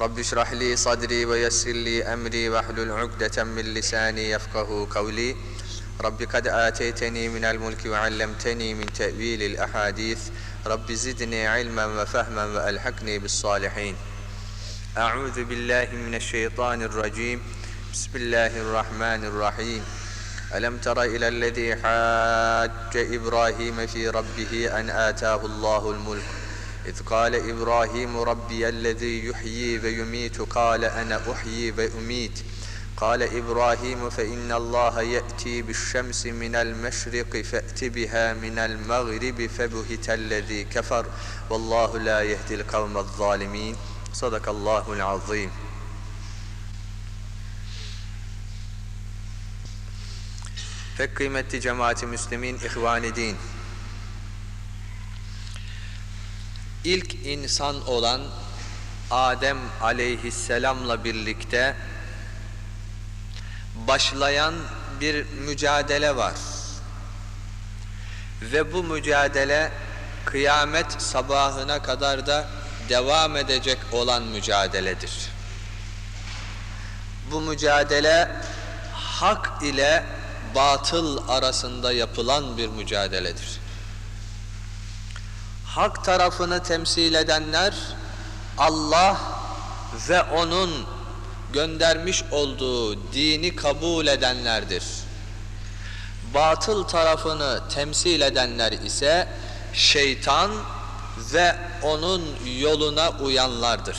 رب اشرح لي صدري ويسر لي أمري واحلل عقدة من لساني يفقه قولي. رب قد آتيتني من الملك وعلمتني من تأويل الأحاديث. رب زدني علما وفهما وألحقني بالصالحين. أعوذ بالله من الشيطان الرجيم. بسم الله الرحمن الرحيم. ألم تر إلى الذي حاج إبراهيم في ربه أن آتاه الله الملك؟ إذ قال إبراهيم ربي الذي يحيي ويميت قال أنا أحيي وأميت. قال إبراهيم فإن الله يأتي بالشمس من المشرق فأت بها من المغرب فبهت الذي كفر. والله لا يهدي القوم الظالمين. صدق الله العظيم. Pek kıymetli cemaati müslimin, ihvan din. İlk insan olan Adem aleyhisselamla birlikte başlayan bir mücadele var. Ve bu mücadele kıyamet sabahına kadar da devam edecek olan mücadeledir. Bu mücadele hak ile batıl arasında yapılan bir mücadeledir. Hak tarafını temsil edenler Allah ve onun göndermiş olduğu dini kabul edenlerdir. Batıl tarafını temsil edenler ise şeytan ve onun yoluna uyanlardır.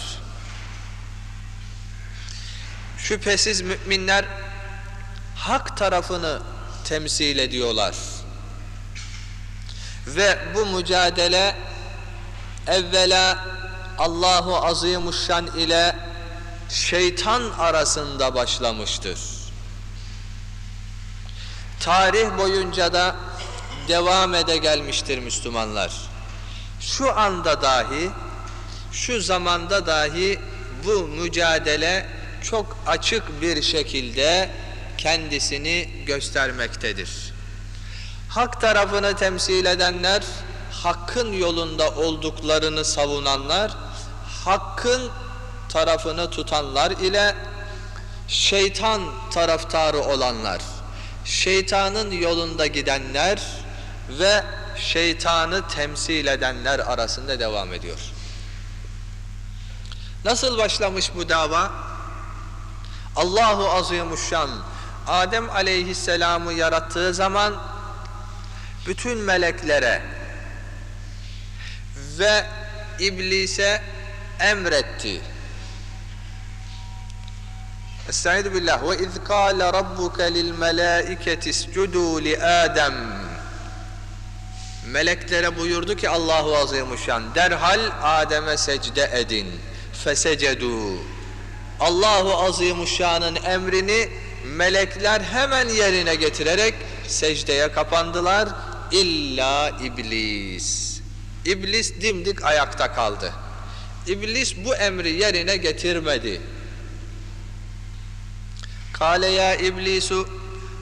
Şüphesiz müminler hak tarafını temsil ediyorlar. Ve bu mücadele evvela Allahu Azimuşşan ile şeytan arasında başlamıştır. Tarih boyunca da devam ede gelmiştir Müslümanlar. Şu anda dahi, şu zamanda dahi bu mücadele çok açık bir şekilde kendisini göstermektedir. Hak tarafını temsil edenler, hakkın yolunda olduklarını savunanlar, hakkın tarafını tutanlar ile şeytan taraftarı olanlar, şeytanın yolunda gidenler ve şeytanı temsil edenler arasında devam ediyor. Nasıl başlamış bu dava? Allahu Azimuşşan Adem aleyhisselamı yarattığı zaman bütün meleklere ve iblise emretti. Estaizu billah ve iz kâle rabbuke lil melâiketi iscudû li Adem Meleklere buyurdu ki Allahu Azimuşşan derhal Adem'e secde edin. Fesecedû Allahu Azimuşşan'ın emrini melekler hemen yerine getirerek secdeye kapandılar. İlla iblis. İblis dimdik ayakta kaldı. İblis bu emri yerine getirmedi. Kale ya iblisu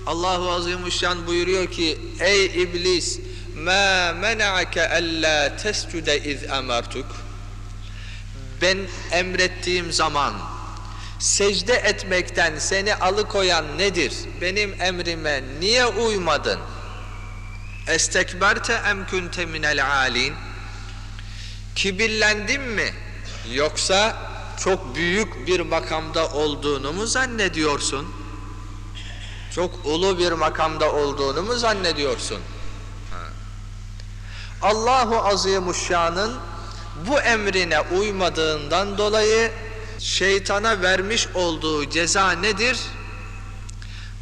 Allahu Azimuşşan buyuruyor ki ey iblis ma mena'ake alla tescude iz emertuk ben emrettiğim zaman secde etmekten seni alıkoyan nedir? Benim emrime niye uymadın? Estekberte em kunte minel alin? Kibirlendin mi? Yoksa çok büyük bir makamda olduğunu mu zannediyorsun? Çok ulu bir makamda olduğunu mu zannediyorsun? Allahu Azimuşşan'ın bu emrine uymadığından dolayı şeytana vermiş olduğu ceza nedir?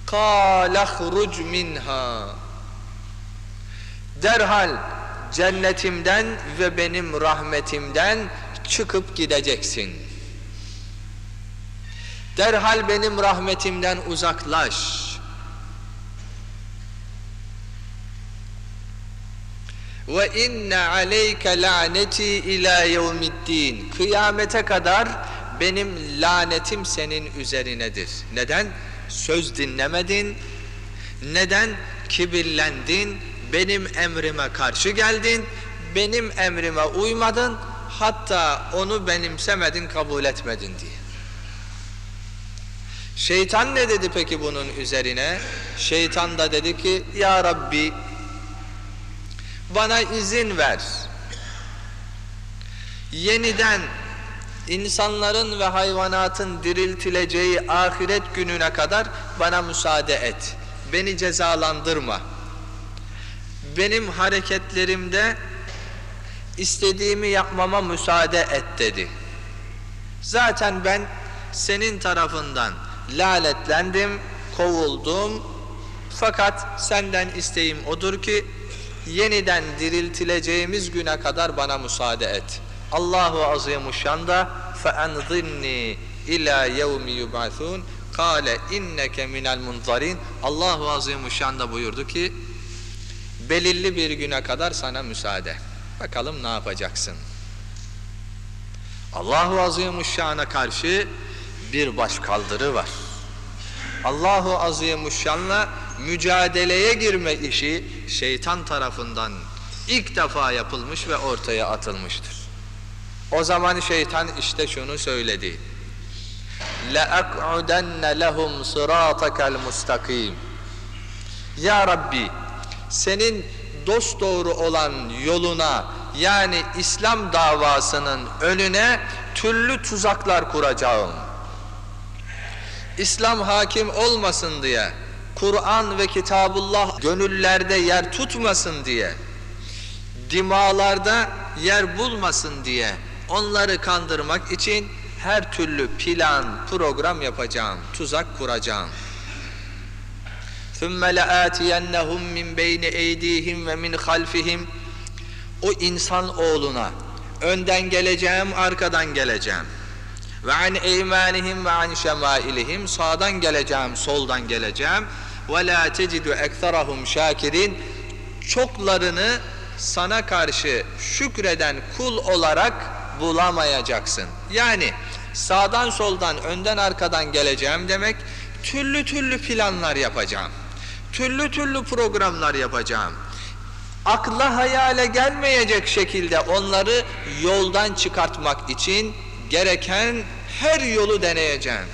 قَالَ minha. Derhal cennetimden ve benim rahmetimden çıkıp gideceksin. Derhal benim rahmetimden uzaklaş. Ve inne aleyke laneti ila yevmiddin. Kıyamete kadar benim lanetim senin üzerinedir. Neden? Söz dinlemedin. Neden? Kibirlendin. Benim emrime karşı geldin. Benim emrime uymadın. Hatta onu benimsemedin, kabul etmedin diye. Şeytan ne dedi peki bunun üzerine? Şeytan da dedi ki, Ya Rabbi, bana izin ver. Yeniden insanların ve hayvanatın diriltileceği ahiret gününe kadar bana müsaade et. Beni cezalandırma benim hareketlerimde istediğimi yapmama müsaade et dedi. Zaten ben senin tarafından laletlendim, kovuldum. Fakat senden isteğim odur ki yeniden diriltileceğimiz güne kadar bana müsaade et. Allahu azimuşşan da fe ila yevmi yub'asun kâle inneke minel munzarin Allahu azimuşşan da buyurdu ki belirli bir güne kadar sana müsaade. Bakalım ne yapacaksın? Allahu Azimuşşan'a karşı bir başkaldırı var. Allahu Azimuşşan'la mücadeleye girme işi şeytan tarafından ilk defa yapılmış ve ortaya atılmıştır. O zaman şeytan işte şunu söyledi. لَاَقْعُدَنَّ لَهُمْ صِرَاطَكَ الْمُسْتَقِيمِ Ya Rabbi senin dosdoğru olan yoluna yani İslam davasının önüne türlü tuzaklar kuracağım. İslam hakim olmasın diye, Kur'an ve Kitabullah gönüllerde yer tutmasın diye, dimalarda yer bulmasın diye onları kandırmak için her türlü plan, program yapacağım, tuzak kuracağım. ثُمَّ لَآتِيَنَّهُمْ مِنْ بَيْنِ اَيْدِيهِمْ وَمِنْ خَلْفِهِمْ O insan oğluna önden geleceğim, arkadan geleceğim. Ve an eymanihim ve an şemailihim sağdan geleceğim, soldan geleceğim. Ve la tecidu ekserahum şakirin çoklarını sana karşı şükreden kul olarak bulamayacaksın. Yani sağdan soldan önden arkadan geleceğim demek türlü türlü planlar yapacağım. Türlü türlü programlar yapacağım. Akla hayale gelmeyecek şekilde onları yoldan çıkartmak için gereken her yolu deneyeceğim.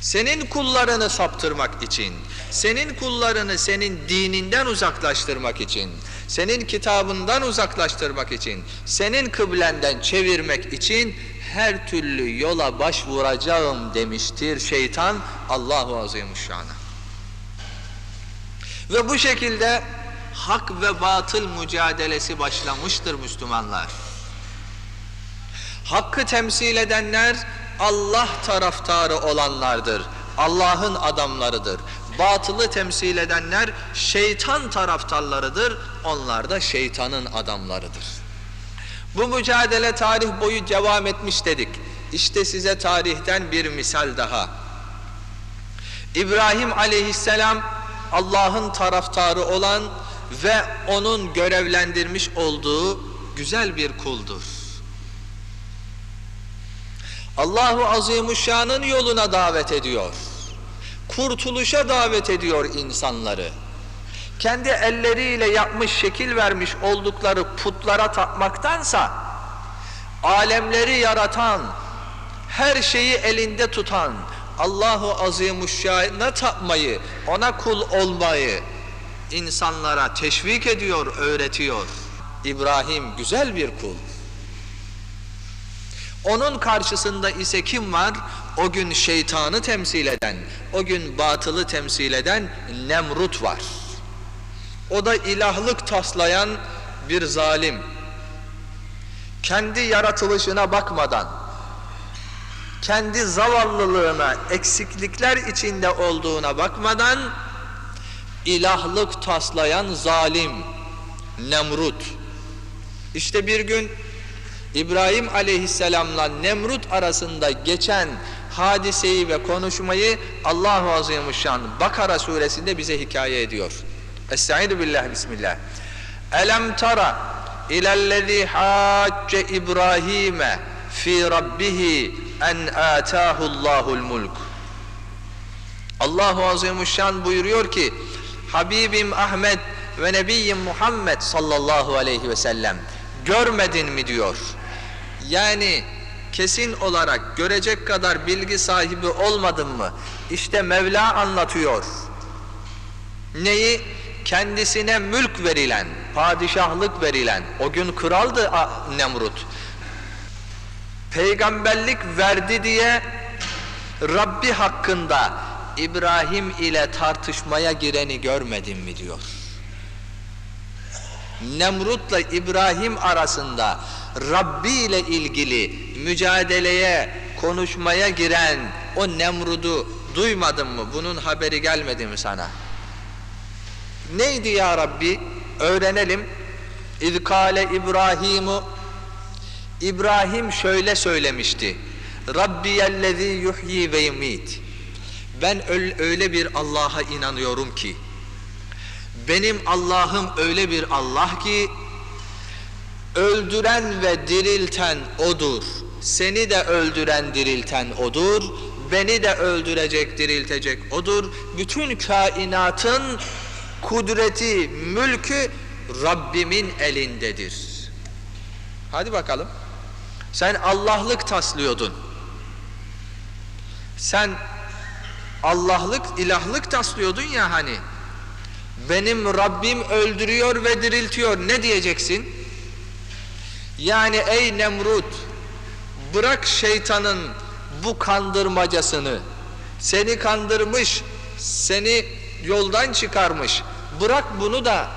Senin kullarını saptırmak için, senin kullarını senin dininden uzaklaştırmak için, senin kitabından uzaklaştırmak için, senin kıblenden çevirmek için her türlü yola başvuracağım demiştir şeytan Allahu Azimuşşan'a. Ve bu şekilde hak ve batıl mücadelesi başlamıştır Müslümanlar. Hakkı temsil edenler Allah taraftarı olanlardır. Allah'ın adamlarıdır. Batılı temsil edenler şeytan taraftarlarıdır. Onlar da şeytanın adamlarıdır. Bu mücadele tarih boyu devam etmiş dedik. İşte size tarihten bir misal daha. İbrahim aleyhisselam Allah'ın taraftarı olan ve onun görevlendirmiş olduğu güzel bir kuldur. Allahu Azimuşşan'ın yoluna davet ediyor. Kurtuluşa davet ediyor insanları. Kendi elleriyle yapmış, şekil vermiş oldukları putlara tapmaktansa alemleri yaratan, her şeyi elinde tutan Allahu Azimuşşan'a tapmayı, ona kul olmayı insanlara teşvik ediyor, öğretiyor. İbrahim güzel bir kul. Onun karşısında ise kim var? O gün şeytanı temsil eden, o gün batılı temsil eden Nemrut var. O da ilahlık taslayan bir zalim. Kendi yaratılışına bakmadan, kendi zavallılığına, eksiklikler içinde olduğuna bakmadan, ilahlık taslayan zalim Nemrut. İşte bir gün İbrahim aleyhisselamla Nemrut arasında geçen hadiseyi ve konuşmayı Allah-u Azimuşşan Bakara suresinde bize hikaye ediyor. Estaizu billah bismillah. Elem tara ilellezî hacce İbrahim'e fi rabbihi en âtâhullâhul mulk. Allahu Azimuşşan buyuruyor ki Habibim Ahmet ve Nebiyyim Muhammed sallallahu aleyhi ve sellem görmedin mi diyor. Yani kesin olarak görecek kadar bilgi sahibi olmadın mı? İşte Mevla anlatıyor. Neyi? Kendisine mülk verilen, padişahlık verilen, o gün kraldı Nemrut. Peygamberlik verdi diye Rabbi hakkında İbrahim ile tartışmaya gireni görmedin mi diyor. Nemrut'la İbrahim arasında Rabbi ile ilgili mücadeleye, konuşmaya giren o Nemrud'u duymadın mı? Bunun haberi gelmedi mi sana? Neydi ya Rabbi? Öğrenelim. İz kâle İbrahimu İbrahim şöyle söylemişti. Rabbiyellezî yuhyi ve yumit. Ben öyle bir Allah'a inanıyorum ki benim Allah'ım öyle bir Allah ki öldüren ve dirilten odur. Seni de öldüren dirilten odur. Beni de öldürecek diriltecek odur. Bütün kainatın kudreti, mülkü Rabbimin elindedir. Hadi bakalım. Sen Allah'lık taslıyordun. Sen Allah'lık, ilahlık taslıyordun ya hani. Benim Rabbim öldürüyor ve diriltiyor. Ne diyeceksin? Yani ey Nemrut, bırak şeytanın bu kandırmacasını. Seni kandırmış, seni yoldan çıkarmış. Bırak bunu da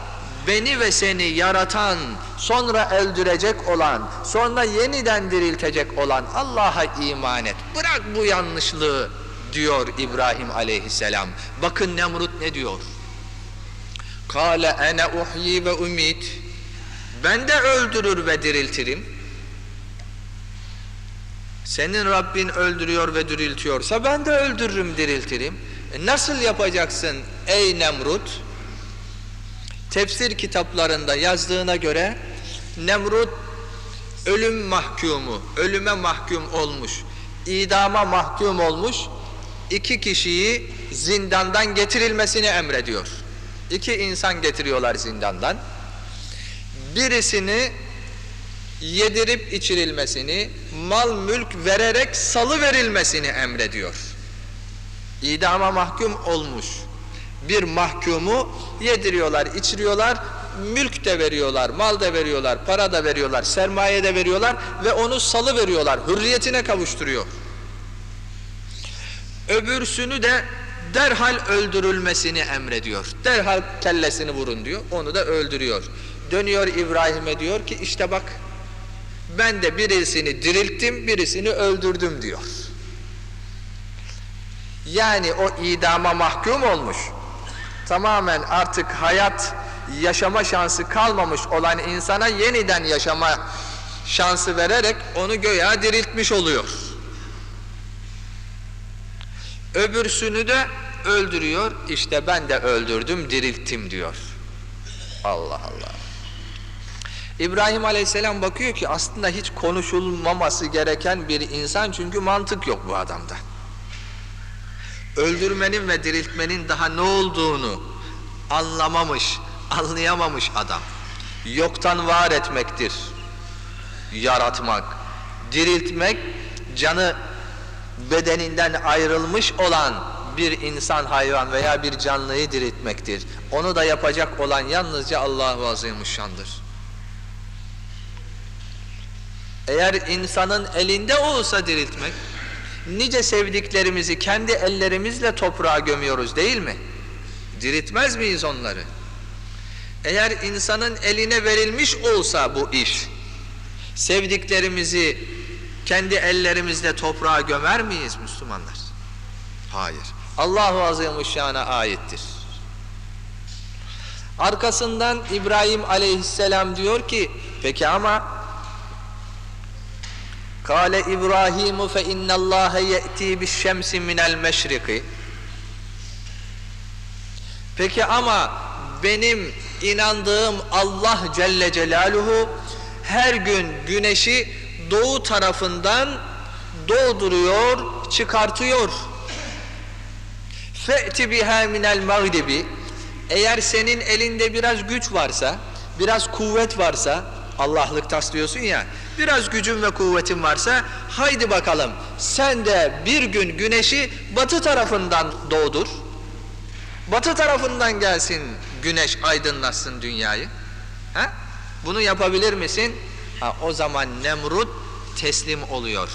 beni ve seni yaratan, sonra öldürecek olan, sonra yeniden diriltecek olan Allah'a iman et. Bırak bu yanlışlığı diyor İbrahim aleyhisselam. Bakın Nemrut ne diyor? Kale ene uhyi ve umit. Ben de öldürür ve diriltirim. Senin Rabbin öldürüyor ve diriltiyorsa ben de öldürürüm, diriltirim. E nasıl yapacaksın ey Nemrut? Tefsir kitaplarında yazdığına göre Nemrut ölüm mahkumu, ölüme mahkum olmuş, idama mahkum olmuş iki kişiyi zindandan getirilmesini emrediyor. İki insan getiriyorlar zindandan. Birisini yedirip içirilmesini, mal mülk vererek salı verilmesini emrediyor. İdama mahkum olmuş bir mahkumu yediriyorlar, içiriyorlar, mülk de veriyorlar, mal da veriyorlar, para da veriyorlar, sermaye de veriyorlar ve onu salı veriyorlar, hürriyetine kavuşturuyor. Öbürsünü de derhal öldürülmesini emrediyor. Derhal kellesini vurun diyor. Onu da öldürüyor. Dönüyor İbrahim'e diyor ki işte bak ben de birisini dirilttim birisini öldürdüm diyor. Yani o idama mahkum olmuş. Tamamen artık hayat yaşama şansı kalmamış olan insana yeniden yaşama şansı vererek onu göya diriltmiş oluyor. Öbürsünü de öldürüyor. İşte ben de öldürdüm, dirilttim diyor. Allah Allah. İbrahim Aleyhisselam bakıyor ki aslında hiç konuşulmaması gereken bir insan çünkü mantık yok bu adamda. Öldürmenin ve diriltmenin daha ne olduğunu anlamamış, anlayamamış adam. Yoktan var etmektir. Yaratmak, diriltmek, canı bedeninden ayrılmış olan bir insan, hayvan veya bir canlıyı diriltmektir. Onu da yapacak olan yalnızca Allah-u Azimuşşan'dır. Eğer insanın elinde olsa diriltmek, nice sevdiklerimizi kendi ellerimizle toprağa gömüyoruz değil mi? Diriltmez miyiz onları? Eğer insanın eline verilmiş olsa bu iş, sevdiklerimizi kendi ellerimizle toprağa gömer miyiz Müslümanlar? Hayır. Allahu Azimuşşan'a aittir. Arkasından İbrahim Aleyhisselam diyor ki, peki ama Kale İbrahimu fe innallâhe ye'ti bi'ş-şemsi minel meşriki. Peki ama benim inandığım Allah Celle Celaluhu her gün güneşi doğu tarafından doğduruyor, çıkartıyor. Fe'ti biha minel mağribi. Eğer senin elinde biraz güç varsa, biraz kuvvet varsa, Allah'lık taslıyorsun ya, biraz gücün ve kuvvetin varsa, haydi bakalım sen de bir gün güneşi batı tarafından doğdur. Batı tarafından gelsin güneş aydınlatsın dünyayı. Ha? Bunu yapabilir misin? Ha, o zaman Nemrut teslim oluyor.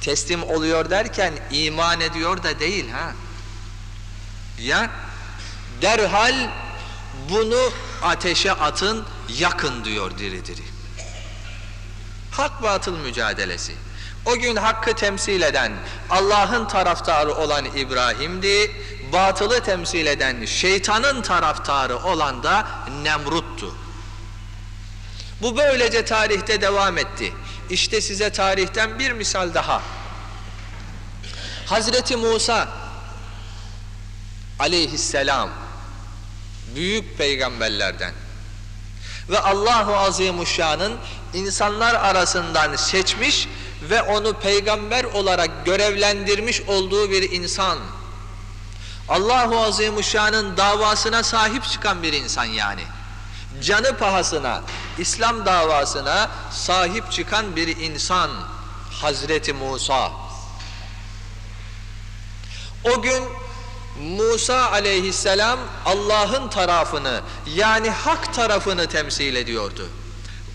Teslim oluyor derken iman ediyor da değil ha. Ya derhal bunu ateşe atın yakın diyor diri diri. Hak batıl mücadelesi. O gün hakkı temsil eden Allah'ın taraftarı olan İbrahim'di. Batılı temsil eden şeytanın taraftarı olan da Nemrut'tu. Bu böylece tarihte devam etti. İşte size tarihten bir misal daha. Hazreti Musa aleyhisselam büyük peygamberlerden ve Allahu Azimuşşan'ın insanlar arasından seçmiş ve onu peygamber olarak görevlendirmiş olduğu bir insan. Allahu Azimuşşan'ın davasına sahip çıkan bir insan yani. Canı pahasına, İslam davasına sahip çıkan bir insan Hazreti Musa. O gün Musa aleyhisselam Allah'ın tarafını yani hak tarafını temsil ediyordu.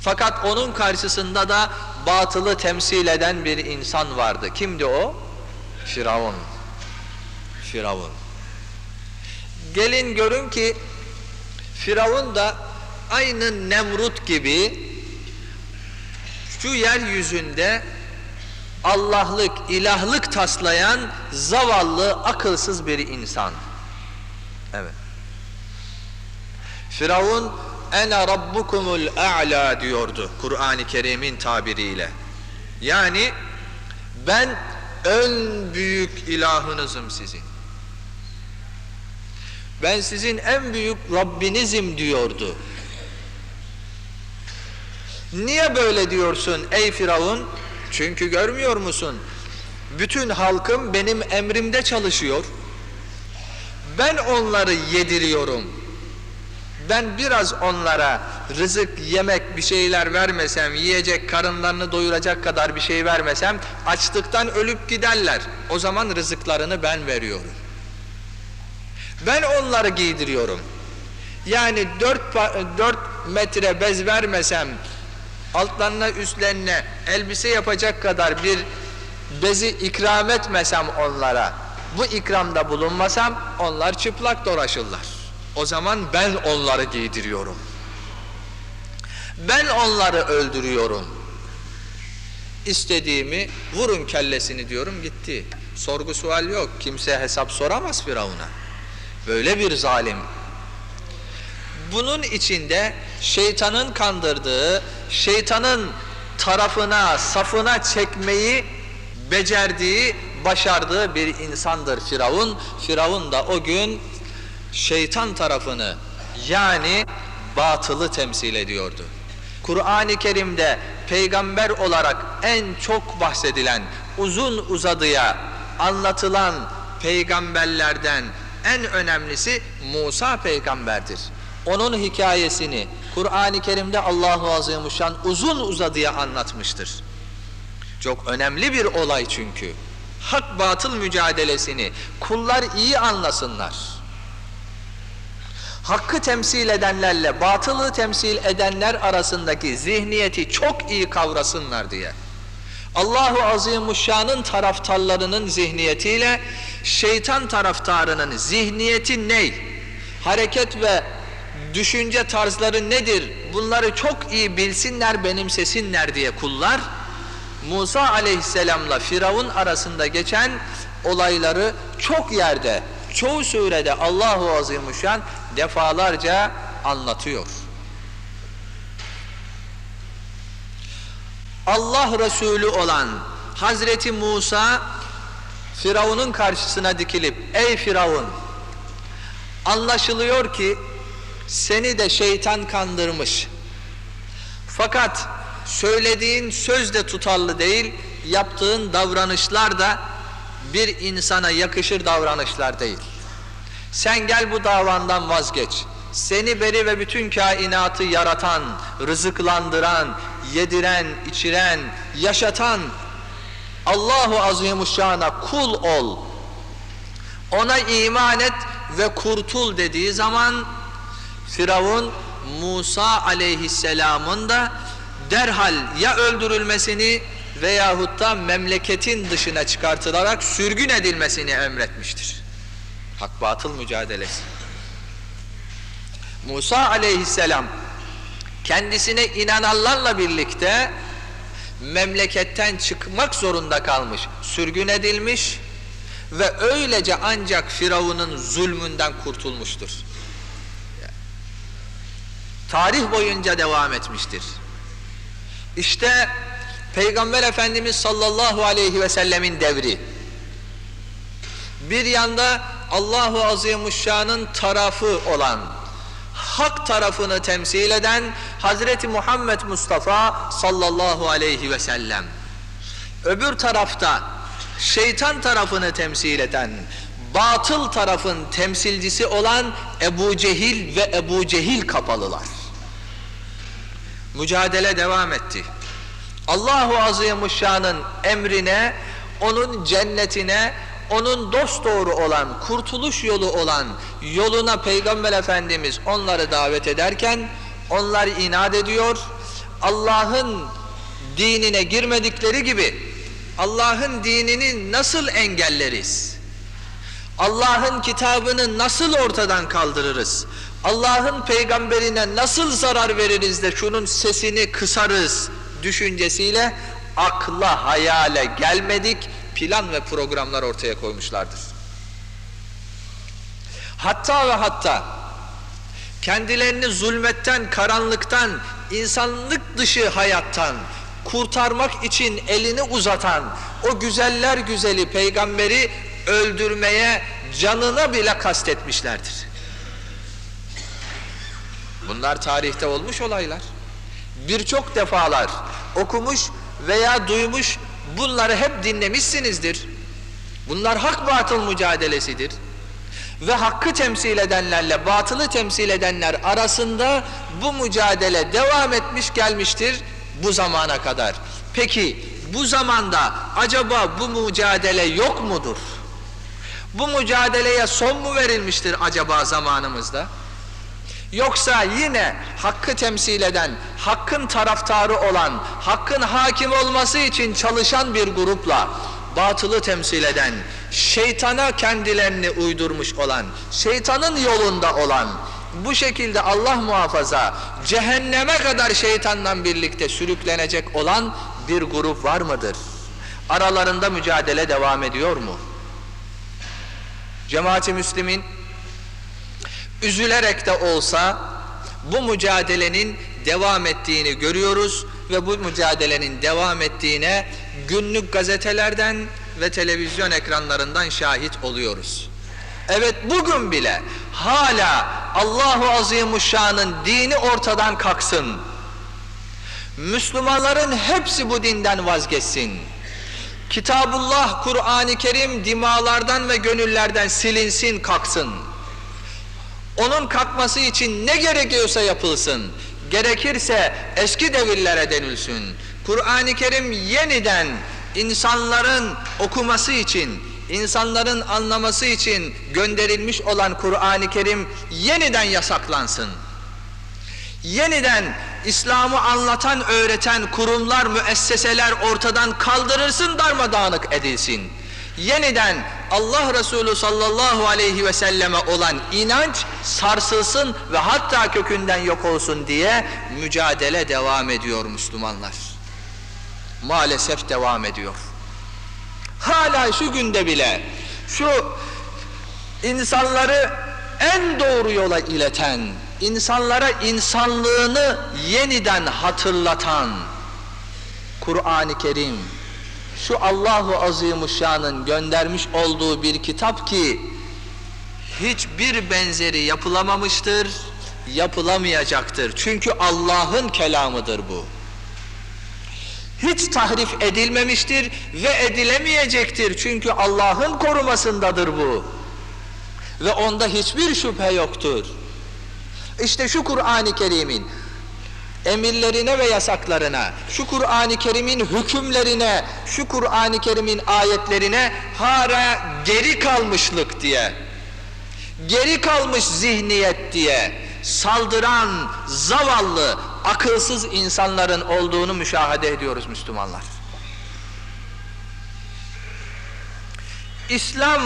Fakat onun karşısında da batılı temsil eden bir insan vardı. Kimdi o? Firavun. Firavun. Gelin görün ki Firavun da aynı Nemrut gibi şu yeryüzünde Allah'lık, ilahlık taslayan zavallı, akılsız bir insan. Evet. Firavun ene rabbukumul a'la diyordu Kur'an-ı Kerim'in tabiriyle. Yani ben en büyük ilahınızım sizin. Ben sizin en büyük Rabbinizim diyordu. Niye böyle diyorsun ey Firavun? Çünkü görmüyor musun? Bütün halkım benim emrimde çalışıyor. Ben onları yediriyorum. Ben biraz onlara rızık, yemek bir şeyler vermesem, yiyecek, karınlarını doyuracak kadar bir şey vermesem açlıktan ölüp giderler. O zaman rızıklarını ben veriyorum. Ben onları giydiriyorum. Yani dört, dört metre bez vermesem, altlarına üstlerine elbise yapacak kadar bir bezi ikram etmesem onlara, bu ikramda bulunmasam onlar çıplak dolaşırlar. O zaman ben onları giydiriyorum. Ben onları öldürüyorum. İstediğimi vurun kellesini diyorum gitti. Sorgu sual yok. Kimse hesap soramaz Firavun'a. Böyle bir zalim. Bunun içinde şeytanın kandırdığı, şeytanın tarafına, safına çekmeyi becerdiği, başardığı bir insandır Firavun. Firavun da o gün şeytan tarafını yani batılı temsil ediyordu. Kur'an-ı Kerim'de peygamber olarak en çok bahsedilen, uzun uzadıya anlatılan peygamberlerden en önemlisi Musa peygamberdir. Onun hikayesini Kur'an-ı Kerim'de Allahu Azimuşşan uzun uzadıya anlatmıştır. Çok önemli bir olay çünkü. Hak batıl mücadelesini kullar iyi anlasınlar. Hakkı temsil edenlerle batılı temsil edenler arasındaki zihniyeti çok iyi kavrasınlar diye. Allahu Azimuşşan'ın taraftarlarının zihniyetiyle şeytan taraftarının zihniyeti ney? Hareket ve düşünce tarzları nedir? Bunları çok iyi bilsinler, benimsesinler diye kullar Musa aleyhisselamla Firavun arasında geçen olayları çok yerde, çoğu surede Allahu Azimuşşan defalarca anlatıyor. Allah Resulü olan Hazreti Musa Firavun'un karşısına dikilip ey Firavun anlaşılıyor ki seni de şeytan kandırmış. Fakat söylediğin söz de tutarlı değil, yaptığın davranışlar da bir insana yakışır davranışlar değil. Sen gel bu davandan vazgeç. Seni beri ve bütün kainatı yaratan, rızıklandıran, yediren, içiren, yaşatan Allahu Azimuşşan'a kul ol. Ona iman et ve kurtul dediği zaman Firavun Musa aleyhisselamın da derhal ya öldürülmesini veyahut da memleketin dışına çıkartılarak sürgün edilmesini emretmiştir. Hak batıl mücadelesi. Musa aleyhisselam kendisine inananlarla birlikte memleketten çıkmak zorunda kalmış, sürgün edilmiş ve öylece ancak Firavun'un zulmünden kurtulmuştur. Tarih boyunca devam etmiştir. İşte Peygamber Efendimiz sallallahu aleyhi ve sellemin devri. Bir yanda Allahu Azimuşşan'ın tarafı olan, hak tarafını temsil eden Hazreti Muhammed Mustafa sallallahu aleyhi ve sellem. Öbür tarafta şeytan tarafını temsil eden, batıl tarafın temsilcisi olan Ebu Cehil ve Ebu Cehil kapalılar. Mücadele devam etti. Allahu Azimuşşan'ın emrine, onun cennetine, onun dost doğru olan, kurtuluş yolu olan yoluna Peygamber Efendimiz onları davet ederken onlar inat ediyor. Allah'ın dinine girmedikleri gibi Allah'ın dinini nasıl engelleriz? Allah'ın kitabını nasıl ortadan kaldırırız? Allah'ın peygamberine nasıl zarar veririz de şunun sesini kısarız düşüncesiyle akla hayale gelmedik plan ve programlar ortaya koymuşlardır. Hatta ve hatta kendilerini zulmetten, karanlıktan, insanlık dışı hayattan kurtarmak için elini uzatan o güzeller güzeli peygamberi öldürmeye canına bile kastetmişlerdir. Bunlar tarihte olmuş olaylar. Birçok defalar okumuş veya duymuş bunları hep dinlemişsinizdir. Bunlar hak batıl mücadelesidir. Ve hakkı temsil edenlerle batılı temsil edenler arasında bu mücadele devam etmiş gelmiştir bu zamana kadar. Peki bu zamanda acaba bu mücadele yok mudur? Bu mücadeleye son mu verilmiştir acaba zamanımızda? Yoksa yine hakkı temsil eden, hakkın taraftarı olan, hakkın hakim olması için çalışan bir grupla batılı temsil eden, şeytana kendilerini uydurmuş olan, şeytanın yolunda olan, bu şekilde Allah muhafaza cehenneme kadar şeytanla birlikte sürüklenecek olan bir grup var mıdır? Aralarında mücadele devam ediyor mu? Cemaati Müslümin üzülerek de olsa bu mücadelenin devam ettiğini görüyoruz ve bu mücadelenin devam ettiğine günlük gazetelerden ve televizyon ekranlarından şahit oluyoruz. Evet bugün bile hala Allahu Azimuşşan'ın dini ortadan kalksın. Müslümanların hepsi bu dinden vazgeçsin. Kitabullah, Kur'an-ı Kerim dimalardan ve gönüllerden silinsin, kalksın. Onun kalkması için ne gerekiyorsa yapılsın. Gerekirse eski devirlere denilsin. Kur'an-ı Kerim yeniden insanların okuması için, insanların anlaması için gönderilmiş olan Kur'an-ı Kerim yeniden yasaklansın. Yeniden İslam'ı anlatan, öğreten kurumlar, müesseseler ortadan kaldırılsın, darmadağınık edilsin. Yeniden Allah Resulü sallallahu aleyhi ve selleme olan inanç sarsılsın ve hatta kökünden yok olsun diye mücadele devam ediyor Müslümanlar. Maalesef devam ediyor. Hala şu günde bile şu insanları en doğru yola ileten, insanlara insanlığını yeniden hatırlatan Kur'an-ı Kerim şu Allahu Azimuşşan'ın göndermiş olduğu bir kitap ki hiçbir benzeri yapılamamıştır, yapılamayacaktır. Çünkü Allah'ın kelamıdır bu. Hiç tahrif edilmemiştir ve edilemeyecektir. Çünkü Allah'ın korumasındadır bu. Ve onda hiçbir şüphe yoktur. İşte şu Kur'an-ı Kerim'in emirlerine ve yasaklarına, şu Kur'an-ı Kerim'in hükümlerine, şu Kur'an-ı Kerim'in ayetlerine hala geri kalmışlık diye, geri kalmış zihniyet diye saldıran zavallı, akılsız insanların olduğunu müşahede ediyoruz Müslümanlar. İslam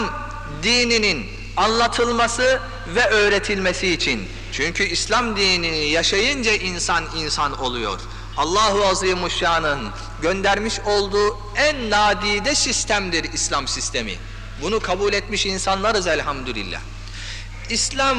dininin anlatılması ve öğretilmesi için çünkü İslam dinini yaşayınca insan insan oluyor. Allahu Azimuşşan'ın göndermiş olduğu en nadide sistemdir İslam sistemi. Bunu kabul etmiş insanlarız elhamdülillah. İslam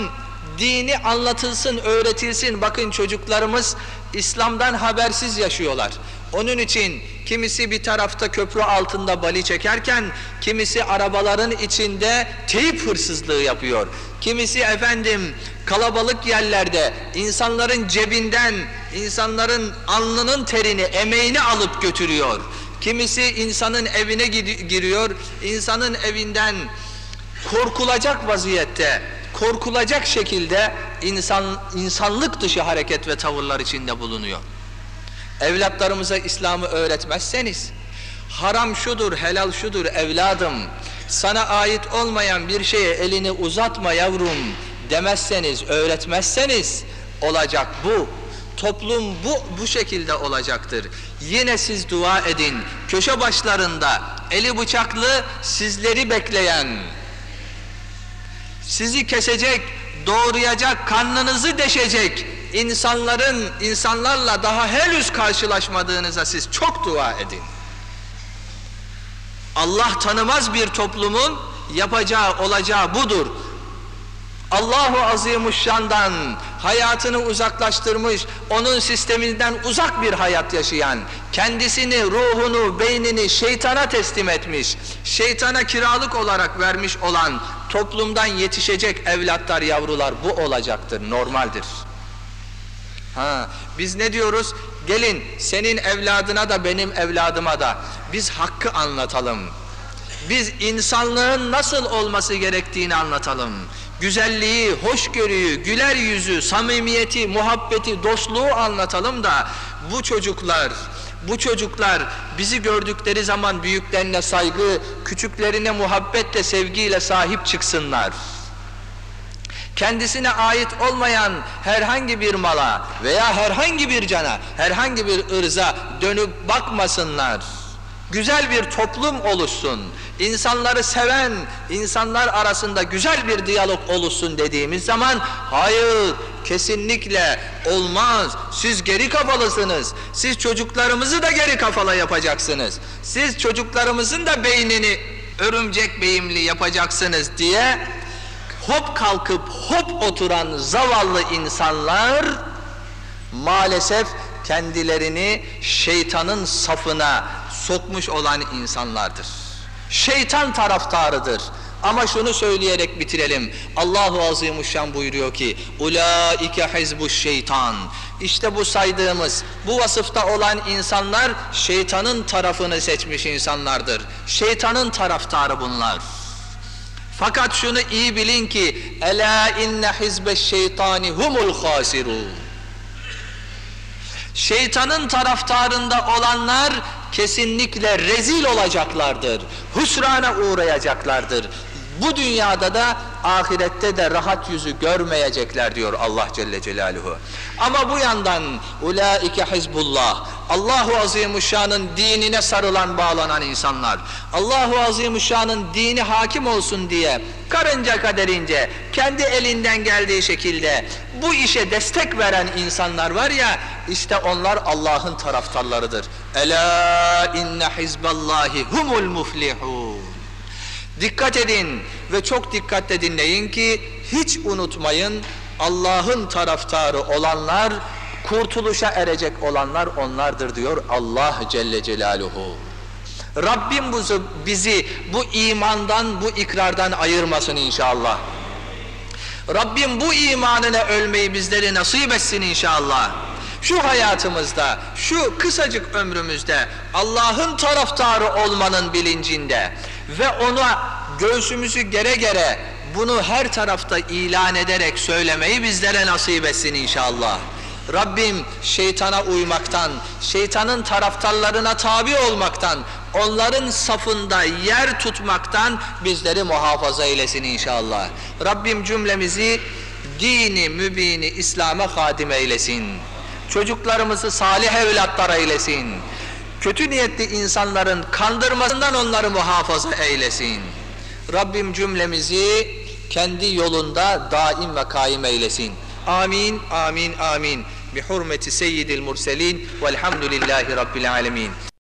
dini anlatılsın, öğretilsin. Bakın çocuklarımız İslam'dan habersiz yaşıyorlar. Onun için kimisi bir tarafta köprü altında bali çekerken kimisi arabaların içinde teyip hırsızlığı yapıyor. Kimisi efendim kalabalık yerlerde insanların cebinden insanların alnının terini, emeğini alıp götürüyor. Kimisi insanın evine giriyor, insanın evinden korkulacak vaziyette, korkulacak şekilde insan insanlık dışı hareket ve tavırlar içinde bulunuyor. Evlatlarımıza İslam'ı öğretmezseniz, haram şudur, helal şudur evladım, sana ait olmayan bir şeye elini uzatma yavrum demezseniz, öğretmezseniz olacak bu. Toplum bu bu şekilde olacaktır. Yine siz dua edin. Köşe başlarında eli bıçaklı sizleri bekleyen sizi kesecek, doğrayacak, karnınızı deşecek insanların insanlarla daha henüz karşılaşmadığınıza siz çok dua edin. Allah tanımaz bir toplumun yapacağı, olacağı budur. Allahu Azimuşşan'dan hayatını uzaklaştırmış, onun sisteminden uzak bir hayat yaşayan, kendisini, ruhunu, beynini şeytana teslim etmiş, şeytana kiralık olarak vermiş olan toplumdan yetişecek evlatlar, yavrular bu olacaktır, normaldir. Ha, biz ne diyoruz? Gelin senin evladına da benim evladıma da biz hakkı anlatalım. Biz insanlığın nasıl olması gerektiğini anlatalım. Güzelliği, hoşgörüyü, güler yüzü, samimiyeti, muhabbeti, dostluğu anlatalım da bu çocuklar, bu çocuklar bizi gördükleri zaman büyüklerine saygı, küçüklerine muhabbetle, sevgiyle sahip çıksınlar kendisine ait olmayan herhangi bir mala veya herhangi bir cana, herhangi bir ırza dönüp bakmasınlar. Güzel bir toplum oluşsun. İnsanları seven, insanlar arasında güzel bir diyalog oluşsun dediğimiz zaman hayır, kesinlikle olmaz. Siz geri kafalısınız. Siz çocuklarımızı da geri kafalı yapacaksınız. Siz çocuklarımızın da beynini örümcek beyimli yapacaksınız diye hop kalkıp hop oturan zavallı insanlar maalesef kendilerini şeytanın safına sokmuş olan insanlardır. Şeytan taraftarıdır. Ama şunu söyleyerek bitirelim. Allahu Azimuşşan buyuruyor ki: "Ulaike hizbuş şeytan." İşte bu saydığımız, bu vasıfta olan insanlar şeytanın tarafını seçmiş insanlardır. Şeytanın taraftarı bunlar. Fakat şunu iyi bilin ki ela inne hizbeş şeytani humul hasirun. Şeytanın taraftarında olanlar kesinlikle rezil olacaklardır. Hüsrana uğrayacaklardır. Bu dünyada da ahirette de rahat yüzü görmeyecekler diyor Allah Celle Celaluhu. Ama bu yandan ulaike hizbullah Allahu Azimuşşan'ın dinine sarılan bağlanan insanlar Allahu Azimuşşan'ın dini hakim olsun diye karınca kaderince kendi elinden geldiği şekilde bu işe destek veren insanlar var ya işte onlar Allah'ın taraftarlarıdır. Ela inne hizballahi humul muflihun. Dikkat edin ve çok dikkatle dinleyin ki hiç unutmayın Allah'ın taraftarı olanlar kurtuluşa erecek olanlar onlardır diyor Allah Celle Celaluhu. Rabbim bizi bu imandan, bu ikrardan ayırmasın inşallah. Rabbim bu imanına ölmeyi bizlere nasip etsin inşallah. Şu hayatımızda, şu kısacık ömrümüzde Allah'ın taraftarı olmanın bilincinde ve ona göğsümüzü gere gere bunu her tarafta ilan ederek söylemeyi bizlere nasip etsin inşallah. Rabbim şeytana uymaktan, şeytanın taraftarlarına tabi olmaktan, onların safında yer tutmaktan bizleri muhafaza eylesin inşallah. Rabbim cümlemizi dini mübini İslam'a hadim eylesin. Çocuklarımızı salih evlatlar eylesin. Kötü niyetli insanların kandırmasından onları muhafaza eylesin. Rabbim cümlemizi kendi yolunda daim ve kaim eylesin. Amin, amin, amin. Bi hurmeti seyyidil murselin velhamdülillahi rabbil alemin.